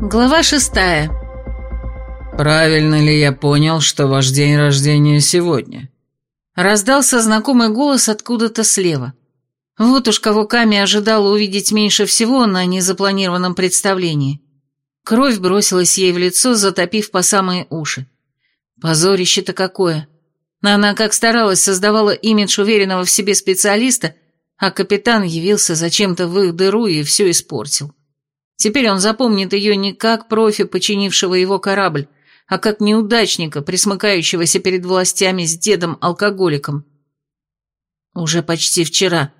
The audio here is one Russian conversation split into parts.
Глава шестая. «Правильно ли я понял, что ваш день рождения сегодня?» Раздался знакомый голос откуда-то слева. Вот уж кого Ками ожидала увидеть меньше всего на незапланированном представлении. Кровь бросилась ей в лицо, затопив по самые уши. Позорище-то какое! Она как старалась, создавала имидж уверенного в себе специалиста, а капитан явился зачем-то в их дыру и все испортил. Теперь он запомнит ее не как профи, починившего его корабль, а как неудачника, присмыкающегося перед властями с дедом-алкоголиком. Уже почти вчера.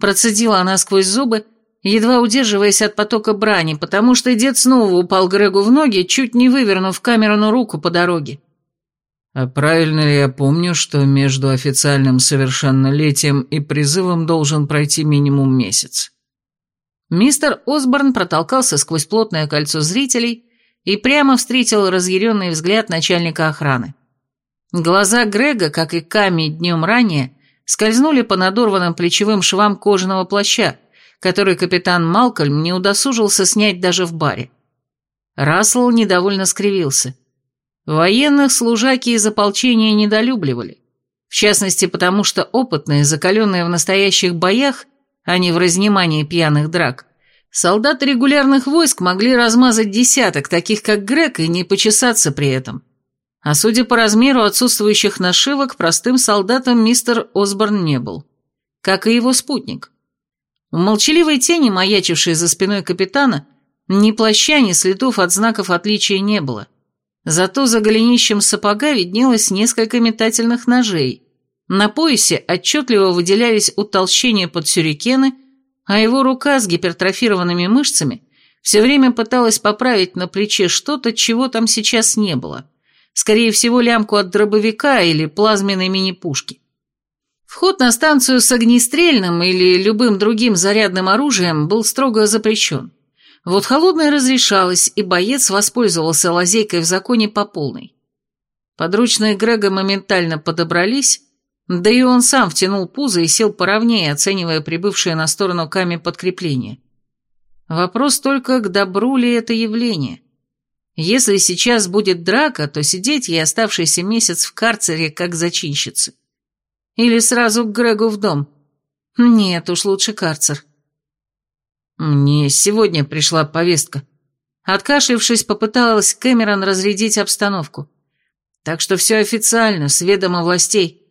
Процедила она сквозь зубы, едва удерживаясь от потока брани, потому что дед снова упал Грегу в ноги, чуть не вывернув Камерону руку по дороге. А правильно ли я помню, что между официальным совершеннолетием и призывом должен пройти минимум месяц? Мистер Осборн протолкался сквозь плотное кольцо зрителей и прямо встретил разъяренный взгляд начальника охраны. Глаза Грега, как и Ками днем ранее, скользнули по надорванным плечевым швам кожаного плаща, который капитан Малкольм не удосужился снять даже в баре. Рассел недовольно скривился. Военных служаки из ополчения недолюбливали, в частности потому, что опытные, закаленные в настоящих боях, а не в разнимании пьяных драк, солдаты регулярных войск могли размазать десяток, таких как Грег, и не почесаться при этом. А судя по размеру отсутствующих нашивок, простым солдатом мистер Осборн не был. Как и его спутник. У молчаливой тени, маячившей за спиной капитана, ни плаща, ни следов от знаков отличия не было. Зато за голенищем сапога виднелось несколько метательных ножей, на поясе отчетливо выделялись утолщения под сюрикены, а его рука с гипертрофированными мышцами все время пыталась поправить на плече что-то, чего там сейчас не было. Скорее всего, лямку от дробовика или плазменной мини-пушки. Вход на станцию с огнестрельным или любым другим зарядным оружием был строго запрещен. Вот холодное разрешалось, и боец воспользовался лазейкой в законе по полной. Подручные Грега моментально подобрались, да и он сам втянул пузо и сел поровнее, оценивая прибывшее на сторону Ками подкрепление. Вопрос только, к добру ли это явление. Если сейчас будет драка, то сидеть ей оставшийся месяц в карцере, как зачинщицы. Или сразу к Грегу в дом. Нет, уж лучше карцер. Мне сегодня пришла повестка. Откашлившись, попыталась Кэмерон разрядить обстановку. Так что все официально, с ведома властей.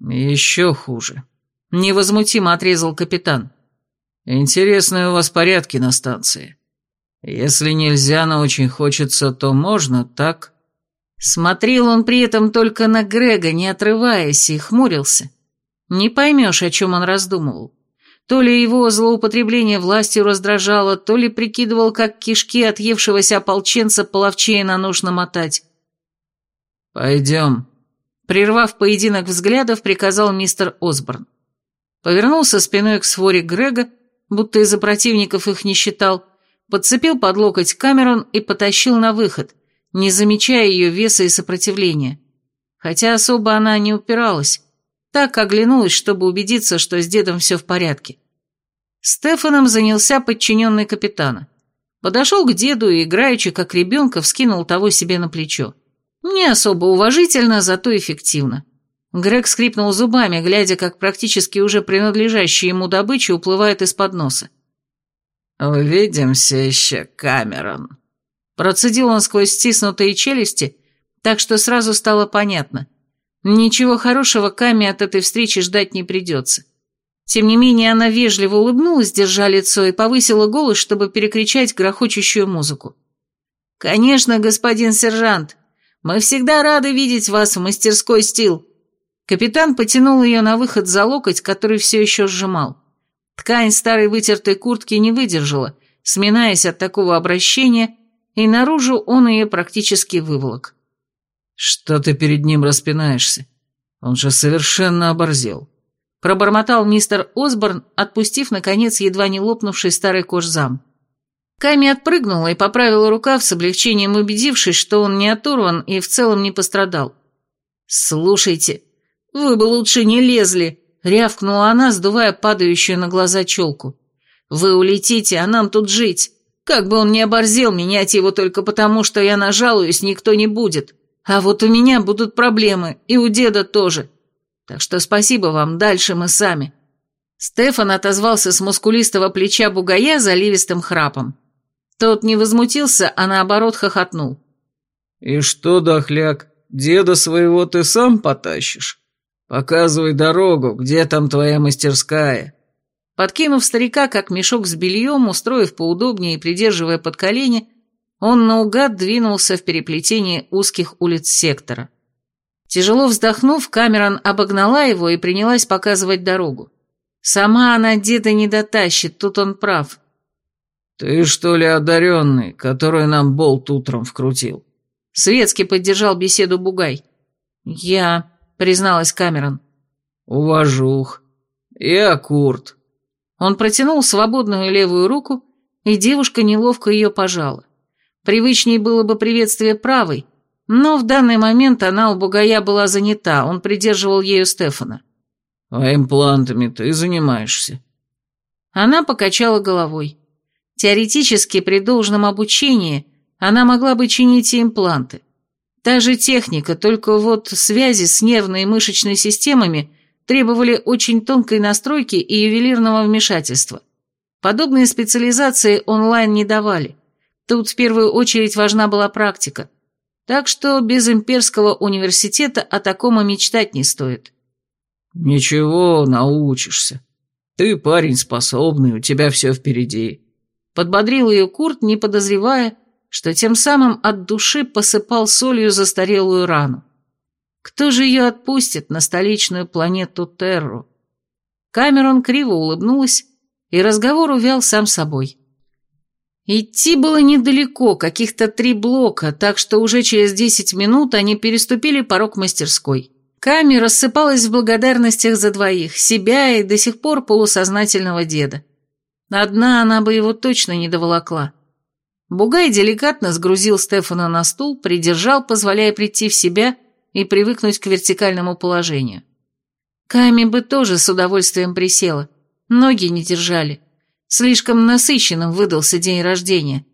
«Еще хуже», — невозмутимо отрезал капитан. «Интересные у вас порядки на станции. Если нельзя, но очень хочется, то можно, так?» Смотрел он при этом только на Грега, не отрываясь, и хмурился. Не поймешь, о чем он раздумывал. То ли его злоупотребление властью раздражало, то ли прикидывал, как кишки отъевшегося ополченца половчее на нож намотать. «Пойдем», Прервав поединок взглядов, приказал мистер Осборн. Повернулся спиной к своре Грега, будто из-за противников их не считал, подцепил под локоть Камерон и потащил на выход, не замечая ее веса и сопротивления. Хотя особо она не упиралась, так оглянулась, чтобы убедиться, что с дедом все в порядке. Стефаном занялся подчиненный капитана. Подошел к деду и, играючи как ребенка, вскинул того себе на плечо. Не особо уважительно, зато эффективно. Грег скрипнул зубами, глядя, как практически уже принадлежащая ему добыча уплывает из-под носа. «Увидимся еще, Камерон», — процедил он сквозь стиснутые челюсти, так что сразу стало понятно. Ничего хорошего Каме от этой встречи ждать не придется. Тем не менее, она вежливо улыбнулась, держа лицо, и повысила голос, чтобы перекричать грохочущую музыку. «Конечно, господин сержант, мы всегда рады видеть вас в мастерской стил». Капитан потянул ее на выход за локоть, который все еще сжимал. Ткань старой вытертой куртки не выдержала, сминаясь от такого обращения, и наружу он ее практически выволок. «Что ты перед ним распинаешься? Он же совершенно оборзел», — пробормотал мистер Осборн, отпустив, наконец, едва не лопнувший старый кожзам. Ками отпрыгнула и поправила рукав с облегчением, убедившись, что он не оторван и в целом не пострадал. «Слушайте, вы бы лучше не лезли», — рявкнула она, сдувая падающую на глаза челку. «Вы улетите, а нам тут жить. Как бы он ни оборзел, менять его только потому, что я нажалуюсь, никто не будет. А вот у меня будут проблемы, и у деда тоже. Так что спасибо вам, дальше мы сами». Стефан отозвался с мускулистого плеча бугая заливистым храпом. Тот не возмутился, а наоборот хохотнул. «И что, дохляк, деда своего ты сам потащишь? Показывай дорогу, где там твоя мастерская?» Подкинув старика, как мешок с бельем, устроив поудобнее и придерживая под колени, он наугад двинулся в переплетении узких улиц сектора. Тяжело вздохнув, Камерон обогнала его и принялась показывать дорогу. Сама она деда не дотащит, тут он прав. «Ты что ли одаренный, который нам болт утром вкрутил?» Светски поддержал беседу Бугай. «Я», — призналась Камерон. «Уважух. Я Курт». Он протянул свободную левую руку, и девушка неловко ее пожала. Привычней было бы приветствие правой, но в данный момент она у Бугая была занята, он придерживал ею Стефана. «А имплантами ты занимаешься?» Она покачала головой. Теоретически, при должном обучении, она могла бы чинить и импланты. Та же техника, только вот связи с нервной и мышечной системами требовали очень тонкой настройки и ювелирного вмешательства. Подобные специализации онлайн не давали. Тут в первую очередь важна была практика. Так что без имперского университета о таком и мечтать не стоит. «Ничего, научишься. Ты парень способный, у тебя все впереди». Подбодрил ее Курт, не подозревая, что тем самым от души посыпал солью застарелую рану. Кто же ее отпустит на столичную планету Терру? Камерон криво улыбнулась, и разговор увял сам собой. Идти было недалеко, каких-то три блока, так что уже через десять минут они переступили порог мастерской. Ками рассыпалась в благодарностях за двоих, себя и до сих пор полусознательного деда. Одна она бы его точно не доволокла. Бугай деликатно сгрузил Стефана на стул, придержал, позволяя прийти в себя и привыкнуть к вертикальному положению. Ками бы тоже с удовольствием присела, ноги не держали. Слишком насыщенным выдался день рождения.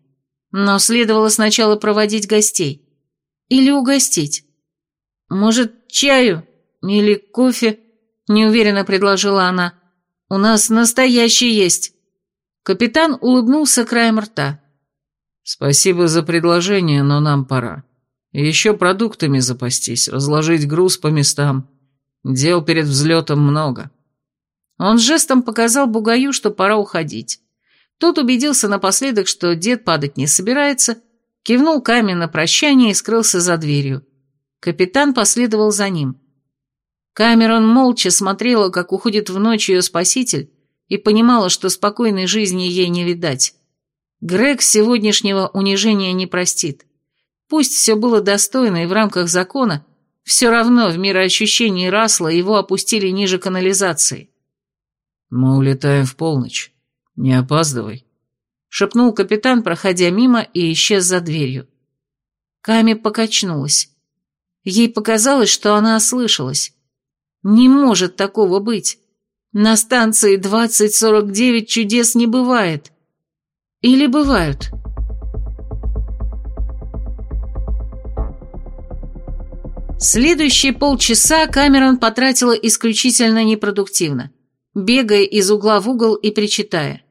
Но следовало сначала проводить гостей. Или угостить. «Может, чаю? Или кофе?» – неуверенно предложила она. «У нас настоящий есть». Капитан улыбнулся краем рта. «Спасибо за предложение, но нам пора. Еще продуктами запастись, разложить груз по местам. Дел перед взлетом много». Он жестом показал Бугаю, что пора уходить. Тот убедился напоследок, что дед падать не собирается, кивнул камень на прощание и скрылся за дверью. Капитан последовал за ним. Камерон молча смотрела, как уходит в ночь ее спаситель, и понимала, что спокойной жизни ей не видать. Грег сегодняшнего унижения не простит. Пусть все было достойно и в рамках закона, все равно в мироощущении Расла его опустили ниже канализации. «Мы улетаем в полночь. Не опаздывай», — шепнул капитан, проходя мимо и исчез за дверью. Ками покачнулась. Ей показалось, что она ослышалась. Не может такого быть. На станции 2049 чудес не бывает. Или бывают? Следующие полчаса Камерон потратила исключительно непродуктивно, бегая из угла в угол и причитая.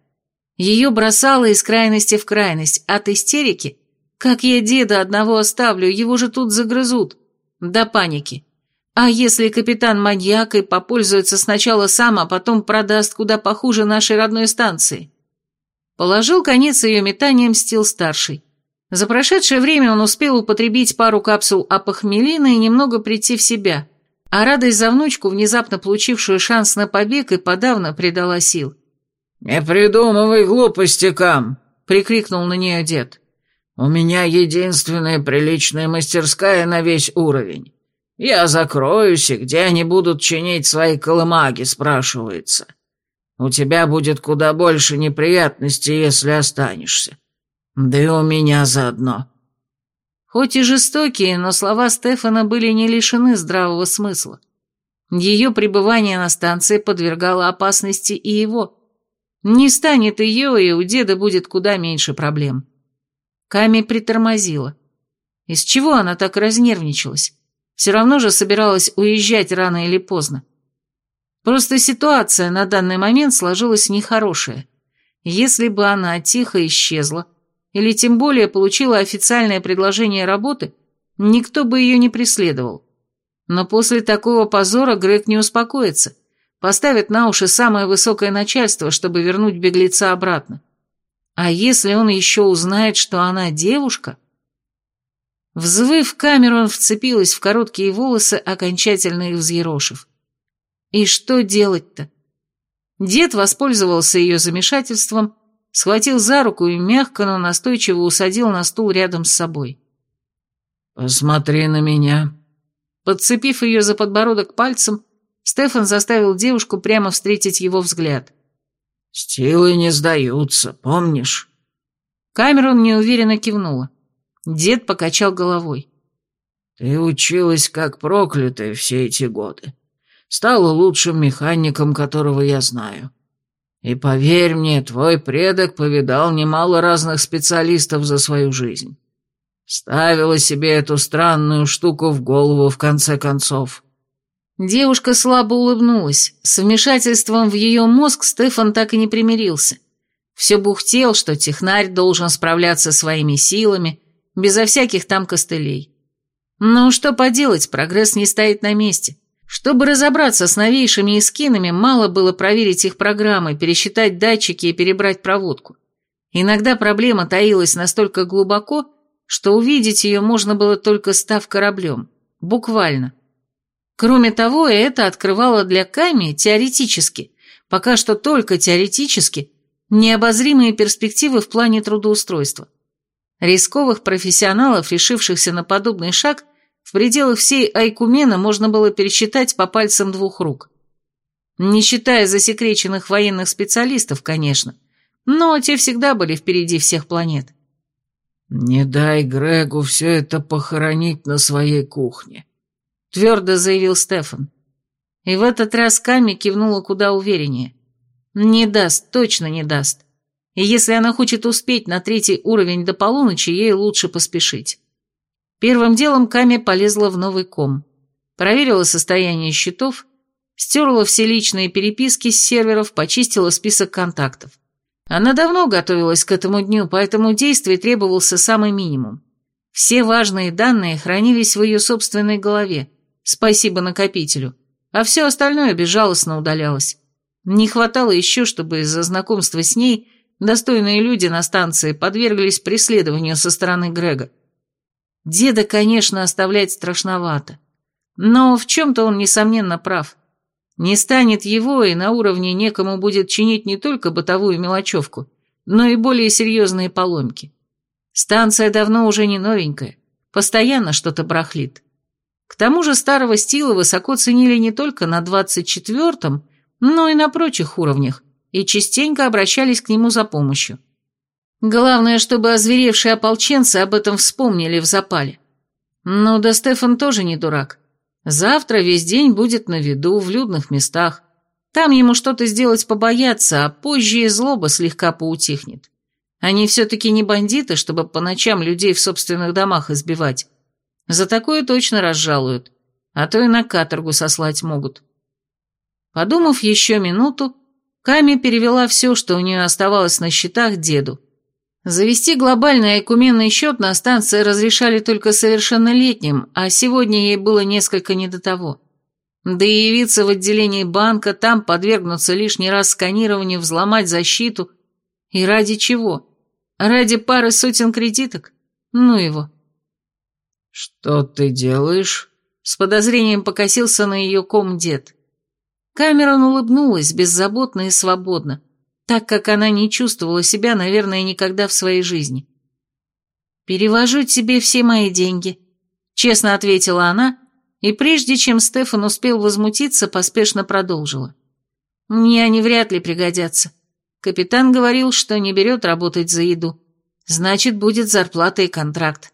Ее бросало из крайности в крайность, от истерики, как я деда одного оставлю, его же тут загрызут, до паники. А если капитан маньяк и попользуется сначала сам, а потом продаст куда похуже нашей родной станции? Положил конец ее метаниям Стил-старший. За прошедшее время он успел употребить пару капсул апохмелина и немного прийти в себя, а радость за внучку, внезапно получившую шанс на побег, и подавно придала сил. «Не придумывай глупости, Кам!» — прикрикнул на нее дед. «У меня единственная приличная мастерская на весь уровень. Я закроюсь, и где они будут чинить свои колымаги, спрашивается. У тебя будет куда больше неприятностей, если останешься. Да и у меня заодно». Хоть и жестокие, но слова Стефана были не лишены здравого смысла. Ее пребывание на станции подвергало опасности и его. Не станет ее, и у деда будет куда меньше проблем. Ками притормозила. Из чего она так разнервничалась? Все равно же собиралась уезжать рано или поздно. Просто ситуация на данный момент сложилась нехорошая. Если бы она тихо исчезла, или тем более получила официальное предложение работы, никто бы ее не преследовал. Но после такого позора Грег не успокоится, поставит на уши самое высокое начальство, чтобы вернуть беглеца обратно. А если он еще узнает, что она девушка... Взвыв, Камерон вцепилась в короткие волосы, окончательно их взъерошив. И что делать-то? Дед воспользовался ее замешательством, схватил за руку и мягко, но настойчиво усадил на стул рядом с собой. «Посмотри на меня». Подцепив ее за подбородок пальцем, Стефан заставил девушку прямо встретить его взгляд. «Стилы не сдаются, помнишь?» Камерон неуверенно кивнула. Дед покачал головой. «Ты училась как проклятая все эти годы. Стала лучшим механиком, которого я знаю. И поверь мне, твой предок повидал немало разных специалистов за свою жизнь. Ставила себе эту странную штуку в голову в конце концов». Девушка слабо улыбнулась. С вмешательством в ее мозг Стефан так и не примирился. Все бухтел, что технарь должен справляться своими силами, безо всяких там костылей. Но что поделать, прогресс не стоит на месте. Чтобы разобраться с новейшими эскинами, мало было проверить их программы, пересчитать датчики и перебрать проводку. Иногда проблема таилась настолько глубоко, что увидеть ее можно было только став кораблем. Буквально. Кроме того, это открывало для Ками теоретически, пока что только теоретически, необозримые перспективы в плане трудоустройства. Рисковых профессионалов, решившихся на подобный шаг, в пределах всей Айкумена можно было пересчитать по пальцам двух рук. Не считая засекреченных военных специалистов, конечно, но те всегда были впереди всех планет. «Не дай Грегу все это похоронить на своей кухне», — твердо заявил Стефан. И в этот раз Ками кивнула куда увереннее. «Не даст, точно не даст. И если она хочет успеть на третий уровень до полуночи, ей лучше поспешить. Первым делом Ками полезла в новый ком. Проверила состояние счетов, стерла все личные переписки с серверов, почистила список контактов. Она давно готовилась к этому дню, поэтому действий требовался самый минимум. Все важные данные хранились в ее собственной голове, спасибо накопителю, а все остальное безжалостно удалялось. Не хватало еще, чтобы из-за знакомства с ней Достойные люди на станции подверглись преследованию со стороны Грега. Деда, конечно, оставлять страшновато. Но в чем-то он, несомненно, прав. Не станет его, и на уровне некому будет чинить не только бытовую мелочевку, но и более серьезные поломки. Станция давно уже не новенькая, постоянно что-то брахлит. К тому же старого стила высоко ценили не только на 24-м, но и на прочих уровнях, и частенько обращались к нему за помощью. Главное, чтобы озверевшие ополченцы об этом вспомнили в запале. Ну да Стефан тоже не дурак. Завтра весь день будет на виду, в людных местах. Там ему что-то сделать побояться, а позже и злоба слегка поутихнет. Они все-таки не бандиты, чтобы по ночам людей в собственных домах избивать. За такое точно разжалуют, а то и на каторгу сослать могут. Подумав еще минуту, Ками перевела все, что у нее оставалось на счетах, деду. Завести глобальный айкуменный счет на станции разрешали только совершеннолетним, а сегодня ей было несколько не до того. Да и явиться в отделении банка, там подвергнуться лишний раз сканированию, взломать защиту. И ради чего? Ради пары сотен кредиток? Ну его. «Что ты делаешь?» С подозрением покосился на ее ком дед. Камерон улыбнулась беззаботно и свободно, так как она не чувствовала себя, наверное, никогда в своей жизни. «Перевожу тебе все мои деньги», — честно ответила она, и прежде чем Стефан успел возмутиться, поспешно продолжила. «Мне они вряд ли пригодятся. Капитан говорил, что не берет работать за еду. Значит, будет зарплата и контракт».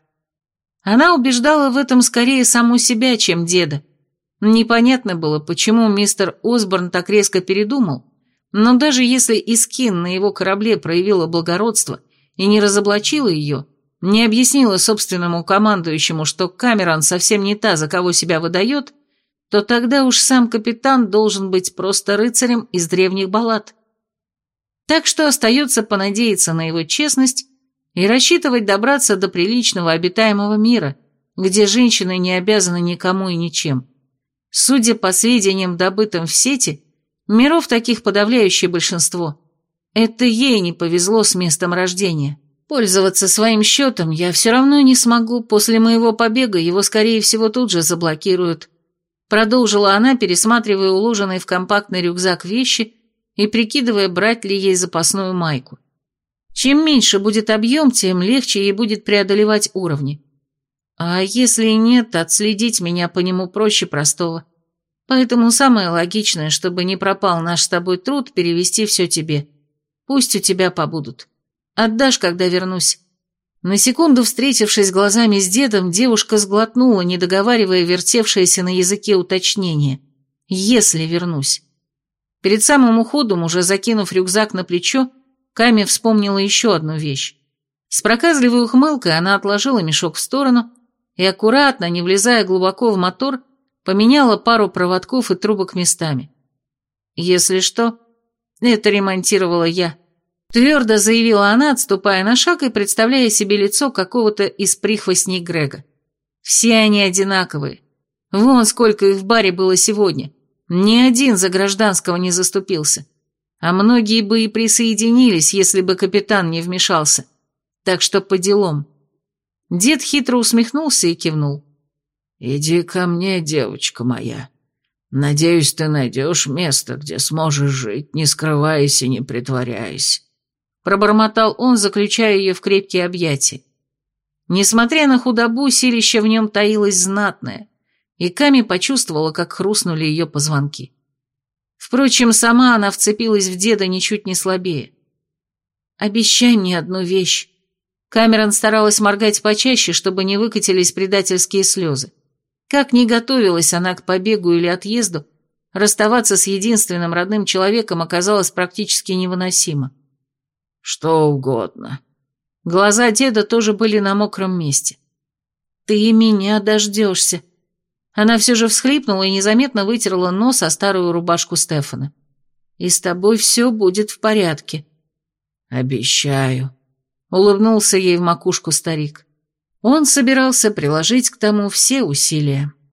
Она убеждала в этом скорее саму себя, чем деда. Непонятно было, почему мистер Осборн так резко передумал, Но даже если Искин на его корабле проявила благородство и не разоблачила ее, не объяснила собственному командующему, что Камерон совсем не та, за кого себя выдает, то тогда уж сам капитан должен быть просто рыцарем из древних баллад. Так что остается понадеяться на его честность и рассчитывать добраться до приличного обитаемого мира, где женщины не обязаны никому и ничем. Судя по сведениям, добытым в сети, миров таких подавляющее большинство. Это ей не повезло с местом рождения. Пользоваться своим счетом я все равно не смогу, после моего побега его, скорее всего, тут же заблокируют. Продолжила она, пересматривая уложенные в компактный рюкзак вещи и прикидывая, брать ли ей запасную майку. Чем меньше будет объем, тем легче ей будет преодолевать уровни. А если нет, отследить меня по нему проще простого. Поэтому самое логичное, чтобы не пропал наш с тобой труд, перевести все тебе. Пусть у тебя побудут. Отдашь, когда вернусь». На секунду встретившись глазами с дедом, девушка сглотнула, не договаривая вертевшееся на языке уточнение. «Если вернусь». Перед самым уходом, уже закинув рюкзак на плечо, Ками вспомнила еще одну вещь. С проказливой ухмылкой она отложила мешок в сторону и, аккуратно, не влезая глубоко в мотор, поменяла пару проводков и трубок местами. «Если что, это ремонтировала я», Твердо заявила она, отступая на шаг и представляя себе лицо какого-то из прихвостней Грега. Все они одинаковые. Вон сколько их в баре было сегодня. Ни один за гражданского не заступился. А многие бы и присоединились, если бы капитан не вмешался. Так что по делам. Дед хитро усмехнулся и кивнул. «Иди ко мне, девочка моя. Надеюсь, ты найдешь место, где сможешь жить, не скрываясь и не притворяясь. Пробормотал он, заключая ее в крепкие объятия. Несмотря на худобу, силище в нем таилось знатное, и Ками почувствовала, как хрустнули ее позвонки. Впрочем, сама она вцепилась в деда ничуть не слабее. «Обещай мне одну вещь». Камерон старалась моргать почаще, чтобы не выкатились предательские слезы. Как ни готовилась она к побегу или отъезду, расставаться с единственным родным человеком оказалось практически невыносимо. «Что угодно». Глаза деда тоже были на мокром месте. «Ты меня дождешься». Она все же всхлипнула и незаметно вытерла нос о старую рубашку Стефана. «И с тобой все будет в порядке». «Обещаю», — улыбнулся ей в макушку старик. Он собирался приложить к тому все усилия.